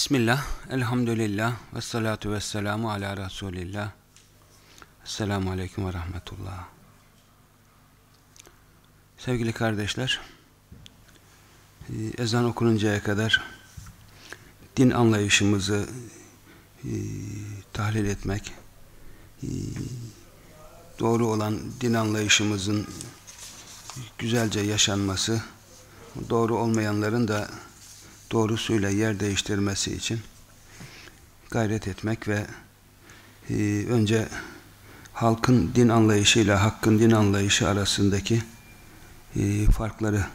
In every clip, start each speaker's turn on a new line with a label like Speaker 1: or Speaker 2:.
Speaker 1: Bismillah, elhamdülillah, ve salatu ve selamu ala Resulillah. Esselamu Aleyküm ve Rahmetullah. Sevgili kardeşler, ezan okununcaya kadar din anlayışımızı e, tahlil etmek, e, doğru olan din anlayışımızın güzelce yaşanması, doğru olmayanların da doğrusuyla yer değiştirmesi için gayret etmek ve e, önce halkın din anlayışıyla hakkın din anlayışı arasındaki e, farkları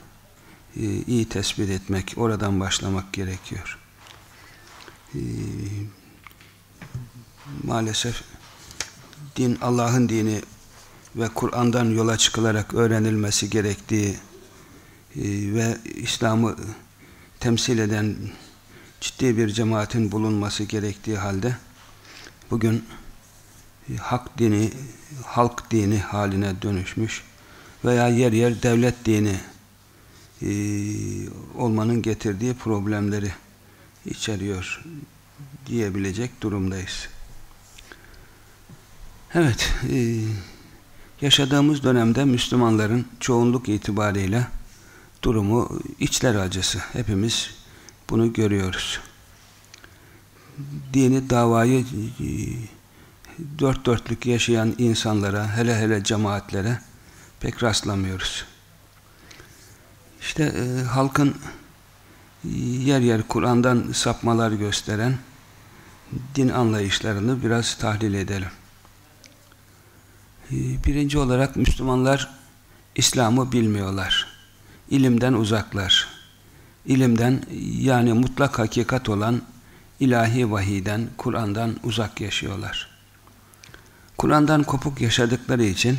Speaker 1: e, iyi tespit etmek, oradan başlamak gerekiyor. Maalesef din Allah'ın dini ve Kur'an'dan yola çıkılarak öğrenilmesi gerektiği ve İslam'ı temsil eden ciddi bir cemaatin bulunması gerektiği halde bugün e, hak dini, halk dini haline dönüşmüş veya yer yer devlet dini e, olmanın getirdiği problemleri içeriyor diyebilecek durumdayız. Evet, e, yaşadığımız dönemde Müslümanların çoğunluk itibariyle durumu içler acısı. Hepimiz bunu görüyoruz. Dini davayı e, dört dörtlük yaşayan insanlara, hele hele cemaatlere pek rastlamıyoruz. İşte e, halkın yer yer Kur'an'dan sapmalar gösteren din anlayışlarını biraz tahlil edelim. E, birinci olarak Müslümanlar İslam'ı bilmiyorlar ilimden uzaklar. İlimden yani mutlak hakikat olan ilahi vahiden, Kur'an'dan uzak yaşıyorlar. Kur'an'dan kopuk yaşadıkları için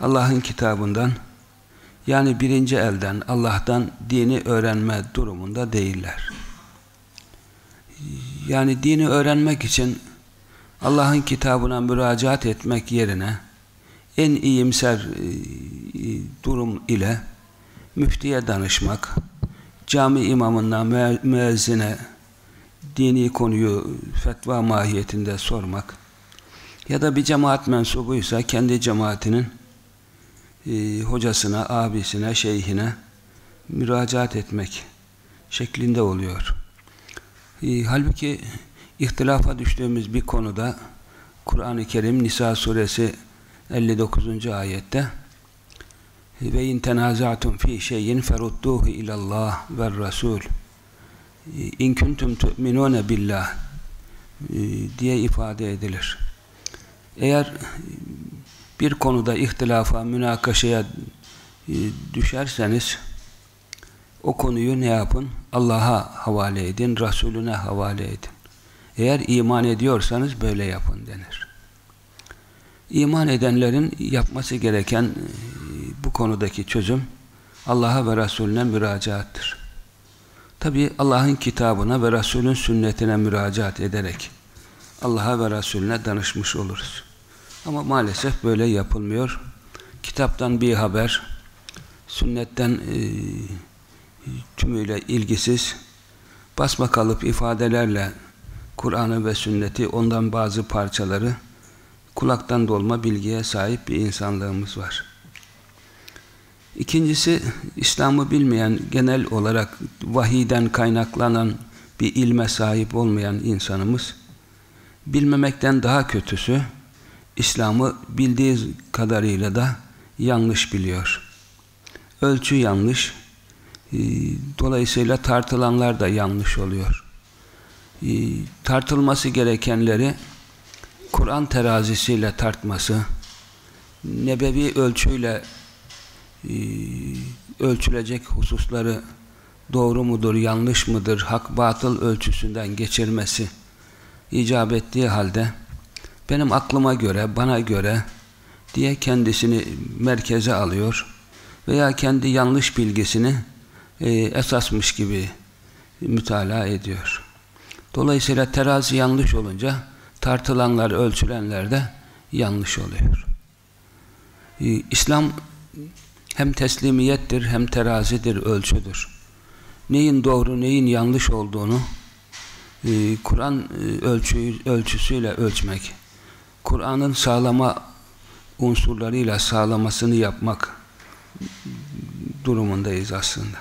Speaker 1: Allah'ın kitabından yani birinci elden Allah'tan dini öğrenme durumunda değiller. Yani dini öğrenmek için Allah'ın kitabına müracaat etmek yerine en iyimser e, durum ile müftiye danışmak, cami imamına, müezzine dini konuyu fetva mahiyetinde sormak ya da bir cemaat mensubuysa kendi cemaatinin e, hocasına, abisine, şeyhine müracaat etmek şeklinde oluyor. E, halbuki ihtilafa düştüğümüz bir konuda Kur'an-ı Kerim Nisa suresi 59. ayette ve in tenazatum fi şeyin ferudduhu ilallah ve rasul in kuntum tu'minune billah e, diye ifade edilir. Eğer bir konuda ihtilafa, münakaşaya e, düşerseniz o konuyu ne yapın? Allah'a havale edin, Resulüne havale edin. Eğer iman ediyorsanız böyle yapın denir. İman edenlerin yapması gereken bu konudaki çözüm Allah'a ve Resulüne müracaattır. Tabi Allah'ın kitabına ve Resulün sünnetine müracaat ederek Allah'a ve Resulüne danışmış oluruz. Ama maalesef böyle yapılmıyor. Kitaptan bir haber, sünnetten e, tümüyle ilgisiz, basma kalıp ifadelerle Kur'an'ı ve sünneti, ondan bazı parçaları kulaktan dolma bilgiye sahip bir insanlığımız var. İkincisi, İslam'ı bilmeyen, genel olarak vahiden kaynaklanan bir ilme sahip olmayan insanımız, bilmemekten daha kötüsü, İslam'ı bildiği kadarıyla da yanlış biliyor. Ölçü yanlış, e, dolayısıyla tartılanlar da yanlış oluyor. E, tartılması gerekenleri Kur'an terazisiyle tartması, nebevi ölçüyle ölçülecek hususları doğru mudur, yanlış mıdır, hak batıl ölçüsünden geçirmesi icap ettiği halde benim aklıma göre, bana göre diye kendisini merkeze alıyor veya kendi yanlış bilgisini e, esasmış gibi mütalaa ediyor. Dolayısıyla terazi yanlış olunca tartılanlar, ölçülenler de yanlış oluyor. E, İslam hem teslimiyettir hem terazidir, ölçüdür. Neyin doğru, neyin yanlış olduğunu e, Kur'an e, ölçü, ölçüsüyle ölçmek, Kur'an'ın sağlama unsurlarıyla sağlamasını yapmak durumundayız aslında.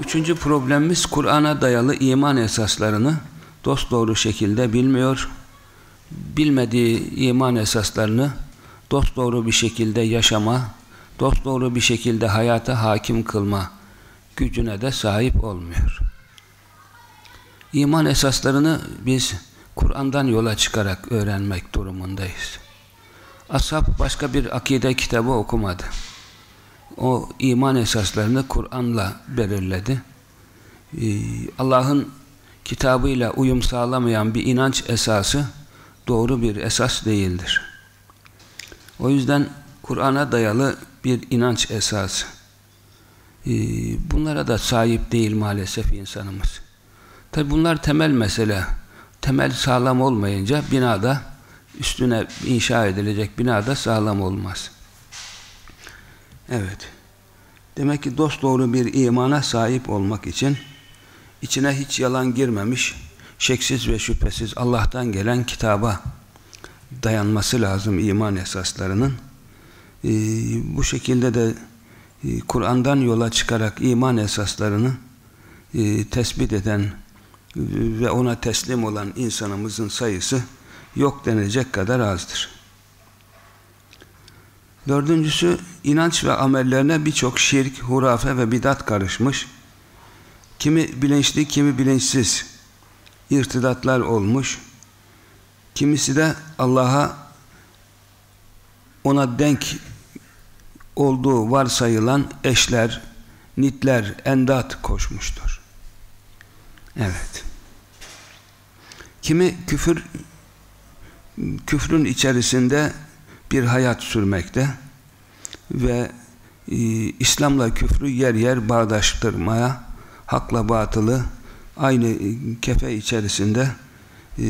Speaker 1: Üçüncü problemimiz Kur'an'a dayalı iman esaslarını dosdoğru şekilde bilmiyor, bilmediği iman esaslarını dosdoğru bir şekilde yaşama, dosdoğru bir şekilde hayata hakim kılma gücüne de sahip olmuyor. İman esaslarını biz Kur'an'dan yola çıkarak öğrenmek durumundayız. Ashab başka bir akide kitabı okumadı. O iman esaslarını Kur'an'la belirledi. Ee, Allah'ın kitabıyla uyum sağlamayan bir inanç esası doğru bir esas değildir. O yüzden Kur'an'a dayalı bir inanç esası. Ee, bunlara da sahip değil maalesef insanımız. Tabi bunlar temel mesele. Temel sağlam olmayınca binada üstüne inşa edilecek binada sağlam olmaz. Evet. Demek ki dost doğru bir imana sahip olmak için içine hiç yalan girmemiş, şeksiz ve şüphesiz Allah'tan gelen kitaba dayanması lazım iman esaslarının. Ee, bu şekilde de e, Kur'an'dan yola çıkarak iman esaslarını e, tespit eden ve ona teslim olan insanımızın sayısı yok denilecek kadar azdır. Dördüncüsü, inanç ve amellerine birçok şirk, hurafe ve bidat karışmış. Kimi bilinçli, kimi bilinçsiz irtidatlar olmuş. Kimisi de Allah'a ona denk olduğu varsayılan eşler, nitler, endat koşmuştur. Evet. Kimi küfür küfrün içerisinde bir hayat sürmekte ve e, İslam'la küfrü yer yer bağdaştırmaya, hakla batılı aynı e, kefe içerisinde e,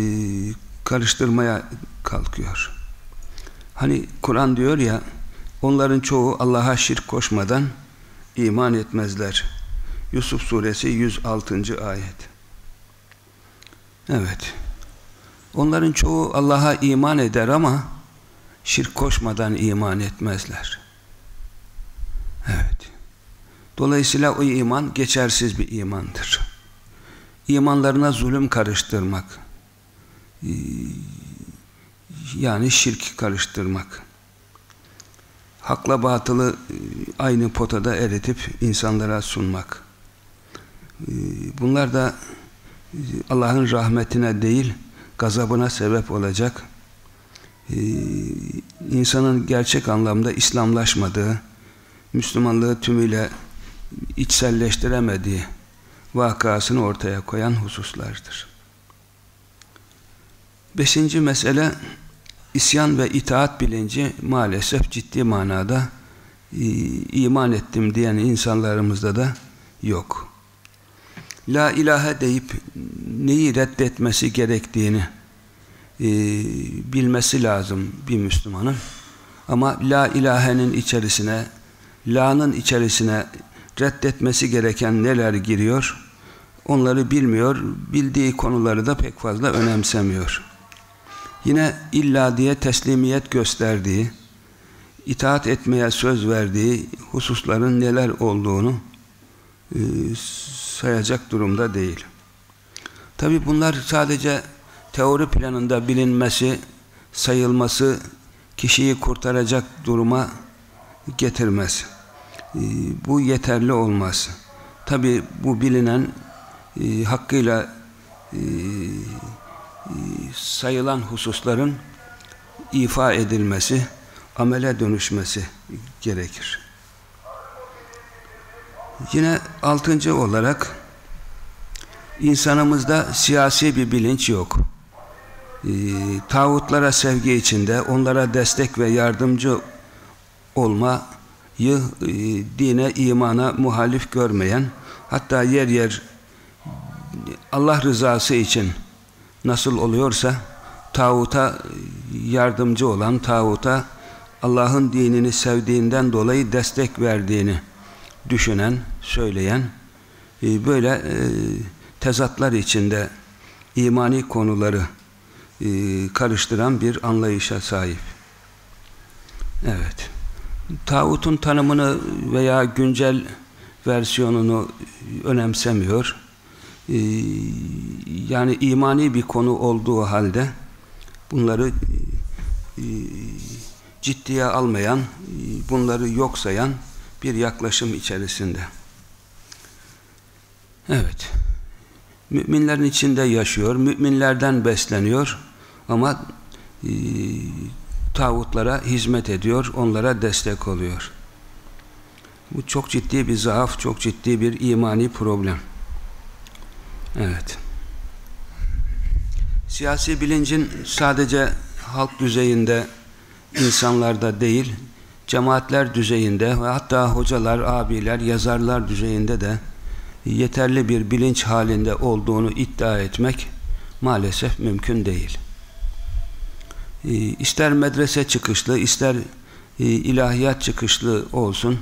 Speaker 1: karıştırmaya kalkıyor. Hani Kur'an diyor ya, onların çoğu Allah'a şirk koşmadan iman etmezler. Yusuf suresi 106. ayet. Evet. Onların çoğu Allah'a iman eder ama şirk koşmadan iman etmezler. Evet. Dolayısıyla o iman geçersiz bir imandır. İmanlarına zulüm karıştırmak, yani şirk karıştırmak, hakla batılı e, aynı potada eritip insanlara sunmak. E, bunlar da Allah'ın rahmetine değil, gazabına sebep olacak insanın gerçek anlamda İslamlaşmadığı, Müslümanlığı tümüyle içselleştiremediği vakasını ortaya koyan hususlardır. Beşinci mesele isyan ve itaat bilinci maalesef ciddi manada e, iman ettim diyen insanlarımızda da yok. La ilahe deyip neyi reddetmesi gerektiğini e, bilmesi lazım bir Müslümanın. Ama la ilahenin içerisine, la'nın içerisine reddetmesi gereken neler giriyor, onları bilmiyor, bildiği konuları da pek fazla önemsemiyor. Yine illa diye teslimiyet gösterdiği, itaat etmeye söz verdiği hususların neler olduğunu e, sayacak durumda değil. Tabi bunlar sadece teori planında bilinmesi, sayılması kişiyi kurtaracak duruma getirmez. Ee, bu yeterli olmaz. Tabi bu bilinen e, hakkıyla e, e, sayılan hususların ifa edilmesi, amele dönüşmesi gerekir. Yine altıncı olarak insanımızda siyasi bir bilinç yok e, tağutlara sevgi içinde onlara destek ve yardımcı olmayı e, dine, imana muhalif görmeyen hatta yer yer Allah rızası için nasıl oluyorsa tağuta yardımcı olan tağuta Allah'ın dinini sevdiğinden dolayı destek verdiğini düşünen, söyleyen e, böyle e, tezatlar içinde imani konuları e, karıştıran bir anlayışa sahip. Evet. Tağutun tanımını veya güncel versiyonunu önemsemiyor. Ee, yani imani bir konu olduğu halde bunları e, ciddiye almayan, bunları yok sayan bir yaklaşım içerisinde. Evet. Müminlerin içinde yaşıyor, müminlerden besleniyor ama e, tağutlara hizmet ediyor, onlara destek oluyor. Bu çok ciddi bir zaaf, çok ciddi bir imani problem. Evet. Siyasi bilincin sadece halk düzeyinde insanlarda değil, cemaatler düzeyinde ve hatta hocalar, abiler, yazarlar düzeyinde de yeterli bir bilinç halinde olduğunu iddia etmek maalesef mümkün değil. Ee, ister medrese çıkışlı, ister e, ilahiyat çıkışlı olsun,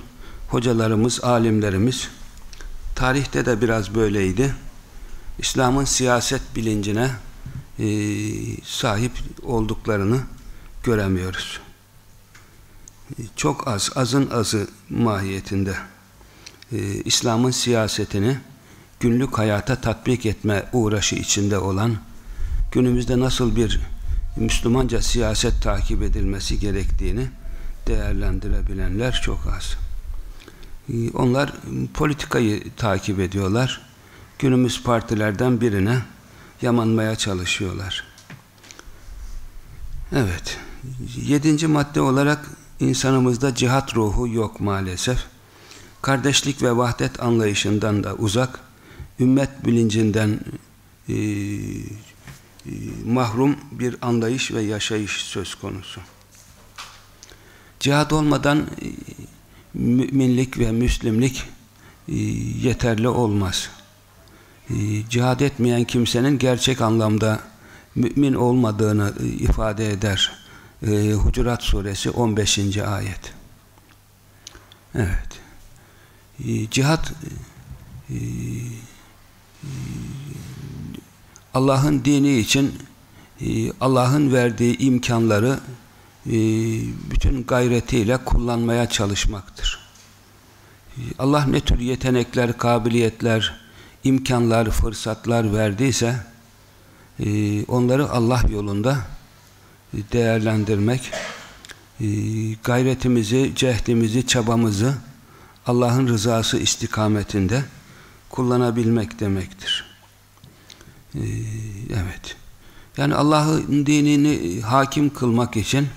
Speaker 1: hocalarımız, alimlerimiz, tarihte de biraz böyleydi. İslam'ın siyaset bilincine e, sahip olduklarını göremiyoruz. Çok az, azın azı mahiyetinde e, İslam'ın siyasetini günlük hayata tatbik etme uğraşı içinde olan günümüzde nasıl bir Müslümanca siyaset takip edilmesi gerektiğini değerlendirebilenler çok az. E, onlar politikayı takip ediyorlar. Günümüz partilerden birine yamanmaya çalışıyorlar. Evet. Yedinci madde olarak insanımızda cihat ruhu yok maalesef. Kardeşlik ve vahdet anlayışından da uzak, ümmet bilincinden e, e, mahrum bir anlayış ve yaşayış söz konusu. Cihad olmadan e, müminlik ve müslimlik e, yeterli olmaz. E, cihad etmeyen kimsenin gerçek anlamda mümin olmadığını e, ifade eder. E, Hucurat suresi 15. ayet. Evet. E, cihat e, e, Allah'ın dini için Allah'ın verdiği imkanları bütün gayretiyle kullanmaya çalışmaktır. Allah ne tür yetenekler, kabiliyetler, imkanlar, fırsatlar verdiyse e, onları Allah yolunda e, değerlendirmek, e, gayretimizi, cehdimizi, çabamızı Allah'ın rızası istikametinde kullanabilmek demektir. E, evet. Yani Allah'ın dinini hakim kılmak için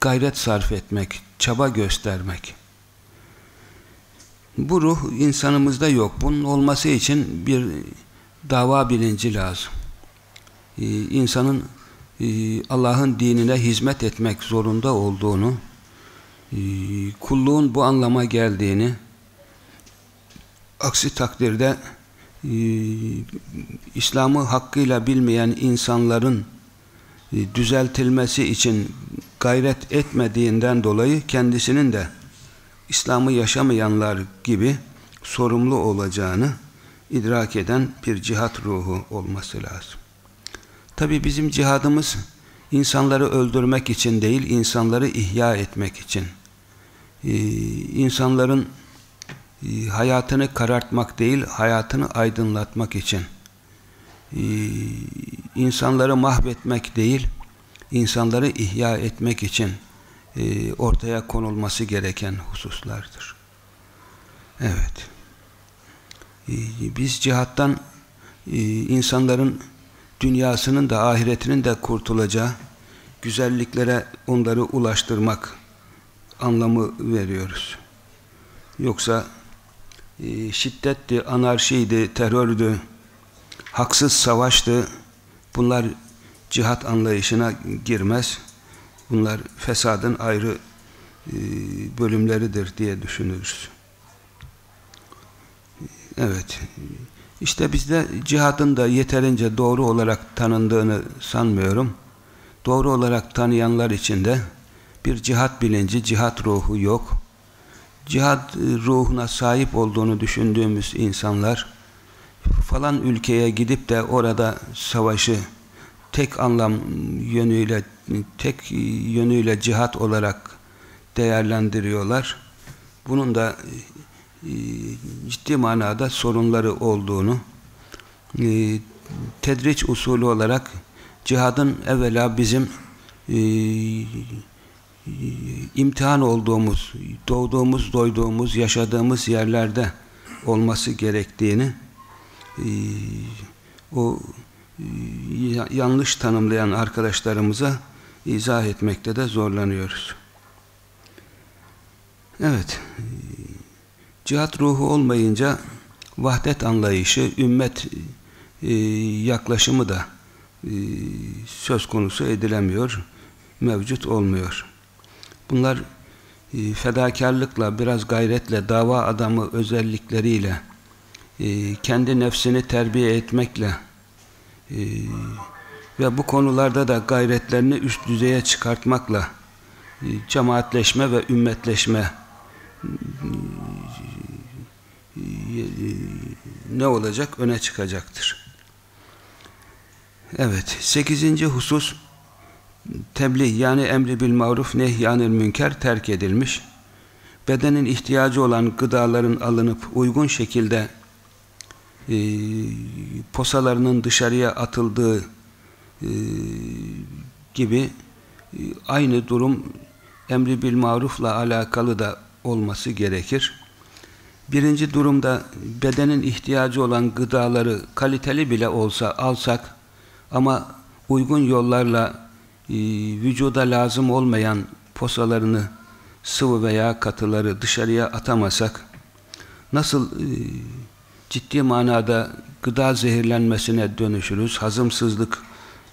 Speaker 1: gayret sarf etmek, çaba göstermek. Bu ruh insanımızda yok. Bunun olması için bir dava bilinci lazım. Ee, insanın e, Allah'ın dinine hizmet etmek zorunda olduğunu, e, kulluğun bu anlama geldiğini, aksi takdirde e, İslam'ı hakkıyla bilmeyen insanların e, düzeltilmesi için gayret etmediğinden dolayı kendisinin de İslam'ı yaşamayanlar gibi sorumlu olacağını idrak eden bir cihat ruhu olması lazım. Tabi bizim cihadımız insanları öldürmek için değil, insanları ihya etmek için. Ee, insanların e, hayatını karartmak değil, hayatını aydınlatmak için. Ee, insanları mahvetmek değil, insanları ihya etmek için e, ortaya konulması gereken hususlardır. Evet. E, biz cihattan e, insanların dünyasının da ahiretinin de kurtulacağı güzelliklere onları ulaştırmak anlamı veriyoruz. Yoksa şiddetti, anarşiydi, terördü, haksız savaştı. Bunlar cihat anlayışına girmez. Bunlar fesadın ayrı e, bölümleridir diye düşünürüz. Evet. İşte bizde cihadın da yeterince doğru olarak tanındığını sanmıyorum. Doğru olarak tanıyanlar için de bir cihat bilinci, cihat ruhu yok. Cihat ruhuna sahip olduğunu düşündüğümüz insanlar falan ülkeye gidip de orada savaşı tek anlam yönüyle tek yönüyle cihat olarak değerlendiriyorlar. Bunun da e, ciddi manada sorunları olduğunu e, tedriç usulü olarak cihadın evvela bizim e, imtihan olduğumuz, doğduğumuz, doyduğumuz, yaşadığımız yerlerde olması gerektiğini o yanlış tanımlayan arkadaşlarımıza izah etmekte de zorlanıyoruz. Evet, cihat ruhu olmayınca vahdet anlayışı, ümmet e, yaklaşımı da e, söz konusu edilemiyor, mevcut olmuyor. Bunlar e, fedakarlıkla, biraz gayretle, dava adamı özellikleriyle, kendi nefsini terbiye etmekle ve bu konularda da gayretlerini üst düzeye çıkartmakla cemaatleşme ve ümmetleşme ne olacak? Öne çıkacaktır. Evet. Sekizinci husus tebliğ yani emri bil maruf nehyanil münker terk edilmiş. Bedenin ihtiyacı olan gıdaların alınıp uygun şekilde e, posalarının dışarıya atıldığı e, gibi e, aynı durum emri bil marufla alakalı da olması gerekir. Birinci durumda bedenin ihtiyacı olan gıdaları kaliteli bile olsa alsak ama uygun yollarla e, vücuda lazım olmayan posalarını sıvı veya katıları dışarıya atamasak nasıl e, ciddi manada gıda zehirlenmesine dönüşürüz, hazımsızlık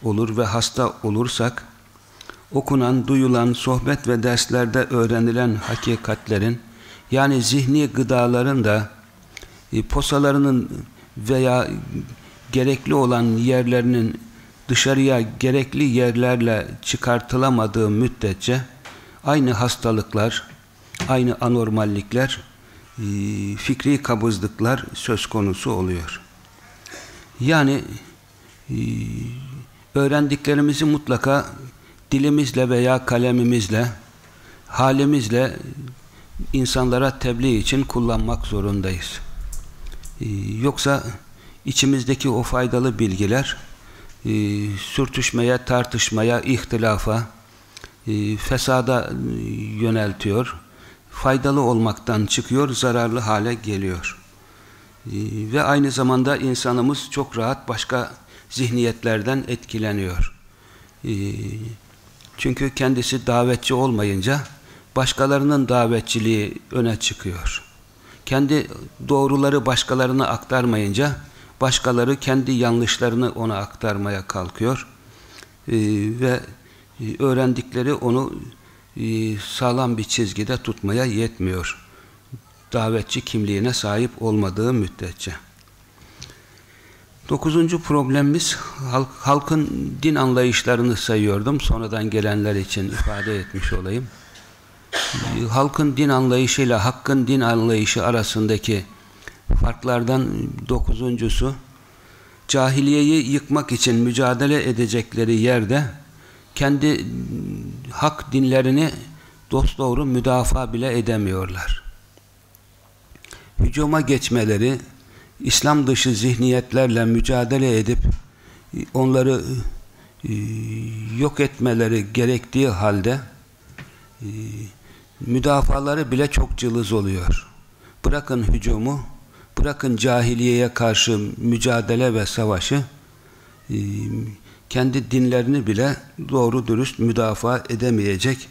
Speaker 1: olur ve hasta olursak okunan, duyulan, sohbet ve derslerde öğrenilen hakikatlerin yani zihni gıdaların da e, posalarının veya gerekli olan yerlerinin dışarıya gerekli yerlerle çıkartılamadığı müddetçe aynı hastalıklar, aynı anormallikler, fikri kabızlıklar söz konusu oluyor. Yani e, öğrendiklerimizi mutlaka dilimizle veya kalemimizle, halimizle insanlara tebliğ için kullanmak zorundayız. Ee, yoksa içimizdeki o faydalı bilgiler e, sürtüşmeye, tartışmaya, ihtilafa, e, fesada yöneltiyor. Faydalı olmaktan çıkıyor, zararlı hale geliyor. E, ve aynı zamanda insanımız çok rahat başka zihniyetlerden etkileniyor. Çünkü kendisi davetçi olmayınca başkalarının davetçiliği öne çıkıyor. Kendi doğruları başkalarına aktarmayınca başkaları kendi yanlışlarını ona aktarmaya kalkıyor. Ee, ve e, öğrendikleri onu sağlam bir çizgide tutmaya yetmiyor. Davetçi kimliğine sahip olmadığı müddetçe. Dokuzuncu problemimiz halk, halkın din anlayışlarını sayıyordum. Sonradan gelenler için ifade etmiş olayım. Halkın din anlayışıyla hakkın din anlayışı arasındaki farklardan dokuzuncusu cahiliyeyi yıkmak için mücadele edecekleri yerde kendi hak dinlerini dosdoğru müdafaa bile edemiyorlar. Hücuma geçmeleri, İslam dışı zihniyetlerle mücadele edip onları e, yok etmeleri gerektiği halde e, müdafaları bile çok cılız oluyor. Bırakın hücumu, bırakın cahiliyeye karşı mücadele ve savaşı, e, kendi dinlerini bile doğru dürüst müdafaa edemeyecek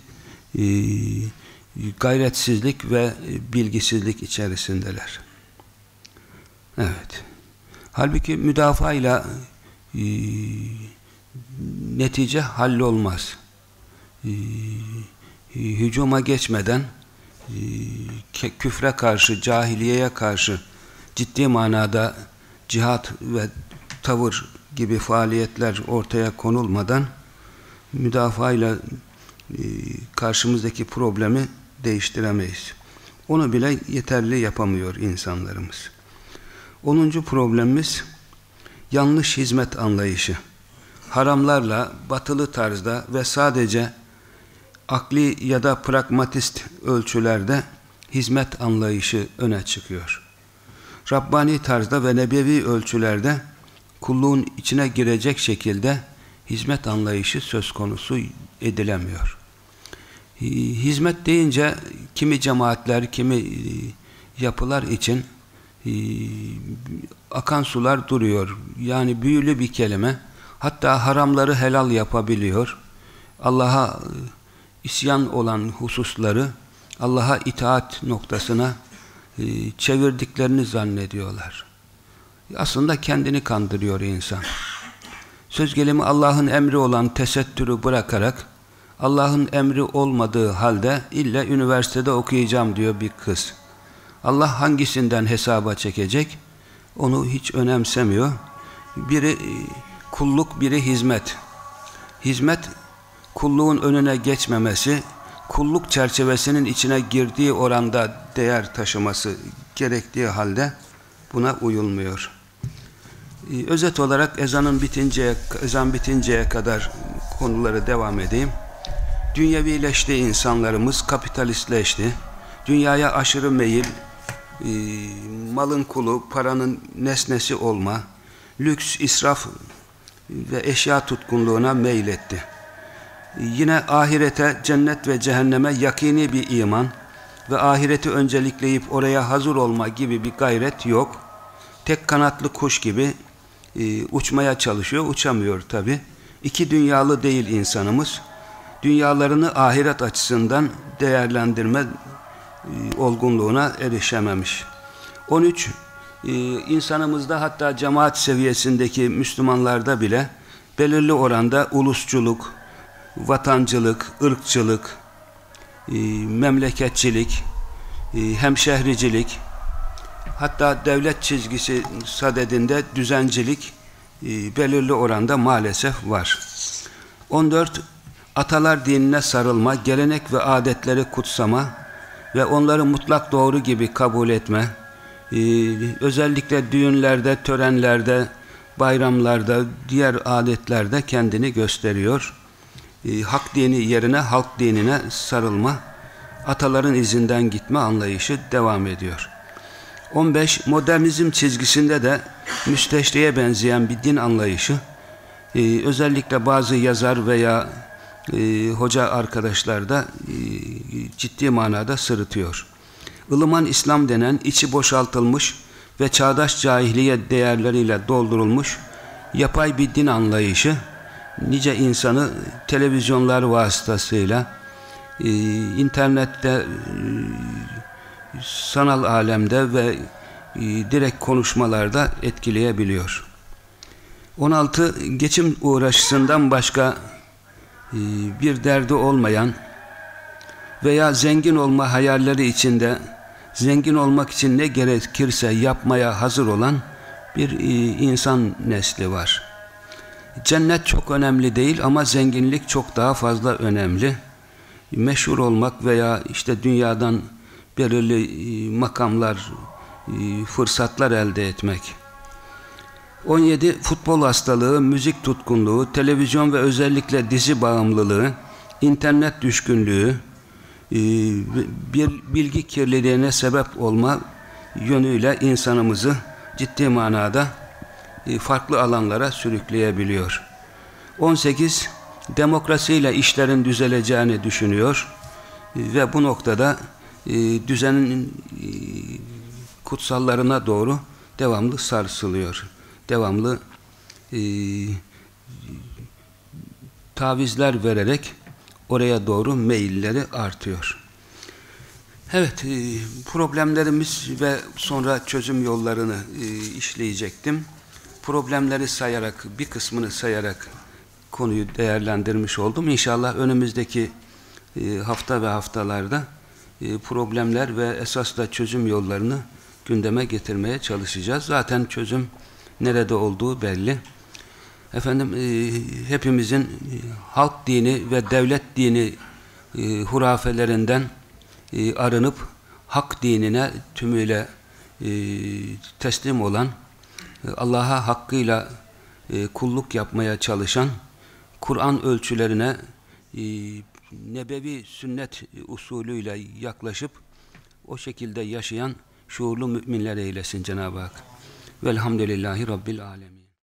Speaker 1: gayretsizlik ve bilgisizlik içerisindeler. Evet. Halbuki müdafaa ile e, netice hallolmaz. E, hücuma geçmeden e, küfre karşı, cahiliyeye karşı ciddi manada cihat ve tavır gibi faaliyetler ortaya konulmadan müdafaa ile e, karşımızdaki problemi değiştiremeyiz. Onu bile yeterli yapamıyor insanlarımız. Onuncu problemimiz yanlış hizmet anlayışı. Haramlarla, batılı tarzda ve sadece akli ya da pragmatist ölçülerde hizmet anlayışı öne çıkıyor. Rabbani tarzda ve nebevi ölçülerde kulluğun içine girecek şekilde hizmet anlayışı söz konusu edilemiyor. Hizmet deyince kimi cemaatler, kimi e, yapılar için e, akan sular duruyor. Yani büyülü bir kelime. Hatta haramları helal yapabiliyor. Allah'a e, isyan olan hususları Allah'a itaat noktasına çevirdiklerini zannediyorlar. Aslında kendini kandırıyor insan. Söz gelimi Allah'ın emri olan tesettürü bırakarak Allah'ın emri olmadığı halde illa üniversitede okuyacağım diyor bir kız. Allah hangisinden hesaba çekecek? Onu hiç önemsemiyor. Biri e, kulluk, biri hizmet. Hizmet kulluğun önüne geçmemesi, kulluk çerçevesinin içine girdiği oranda değer taşıması gerektiği halde buna uyulmuyor. E, özet olarak ezanın bitinceye, ezan bitinceye kadar konuları devam edeyim. Dünyevileşti insanlarımız, kapitalistleşti. Dünyaya aşırı meyil, e, malın kulu, paranın nesnesi olma, lüks, israf ve eşya tutkunluğuna meyletti. Yine ahirete, cennet ve cehenneme yakini bir iman ve ahireti öncelikleyip oraya hazır olma gibi bir gayret yok. Tek kanatlı kuş gibi e, uçmaya çalışıyor, uçamıyor tabi. İki dünyalı değil insanımız dünyalarını ahiret açısından değerlendirme e, olgunluğuna erişememiş. 13. E, insanımızda hatta cemaat seviyesindeki Müslümanlarda bile belirli oranda ulusçuluk, vatancılık, ırkçılık, e, memleketçilik, hemşehricilik, hatta devlet çizgisi sadedinde düzencilik belirli oranda maalesef var. 14 atalar dinine sarılma, gelenek ve adetleri kutsama ve onları mutlak doğru gibi kabul etme, ee, özellikle düğünlerde, törenlerde, bayramlarda, diğer adetlerde kendini gösteriyor. Ee, hak dini yerine halk dinine sarılma, ataların izinden gitme anlayışı devam ediyor. 15. Modernizm çizgisinde de müsteşriye benzeyen bir din anlayışı, ee, özellikle bazı yazar veya e, hoca arkadaşlar da e, ciddi manada sırıtıyor. Ilıman İslam denen içi boşaltılmış ve çağdaş cahiliye değerleriyle doldurulmuş yapay bir din anlayışı nice insanı televizyonlar vasıtasıyla e, internette e, sanal alemde ve e, direkt konuşmalarda etkileyebiliyor. 16. Geçim uğraşısından başka ee, bir derdi olmayan veya zengin olma hayalleri içinde zengin olmak için ne gerekirse yapmaya hazır olan bir e, insan nesli var. Cennet çok önemli değil ama zenginlik çok daha fazla önemli. Meşhur olmak veya işte dünyadan belirli e, makamlar, e, fırsatlar elde etmek 17 futbol hastalığı, müzik tutkunluğu, televizyon ve özellikle dizi bağımlılığı, internet düşkünlüğü, e, bir bilgi kirliliğine sebep olma yönüyle insanımızı ciddi manada farklı alanlara sürükleyebiliyor. 18 demokrasiyle işlerin düzeleceğini düşünüyor ve bu noktada e, düzenin kutsallarına doğru devamlı sarsılıyor devamlı e, tavizler vererek oraya doğru meyilleri artıyor. Evet, e, problemlerimiz ve sonra çözüm yollarını e, işleyecektim. Problemleri sayarak, bir kısmını sayarak konuyu değerlendirmiş oldum. İnşallah önümüzdeki e, hafta ve haftalarda e, problemler ve esas da çözüm yollarını gündeme getirmeye çalışacağız. Zaten çözüm nerede olduğu belli. Efendim e, hepimizin e, halk dini ve devlet dini e, hurafelerinden e, arınıp hak dinine tümüyle e, teslim olan, e, Allah'a hakkıyla e, kulluk yapmaya çalışan, Kur'an ölçülerine e, nebevi sünnet usulüyle yaklaşıp o şekilde yaşayan şuurlu müminler eylesin Cenab-ı Hak. Velhamdülillahi Rabbil Alemin.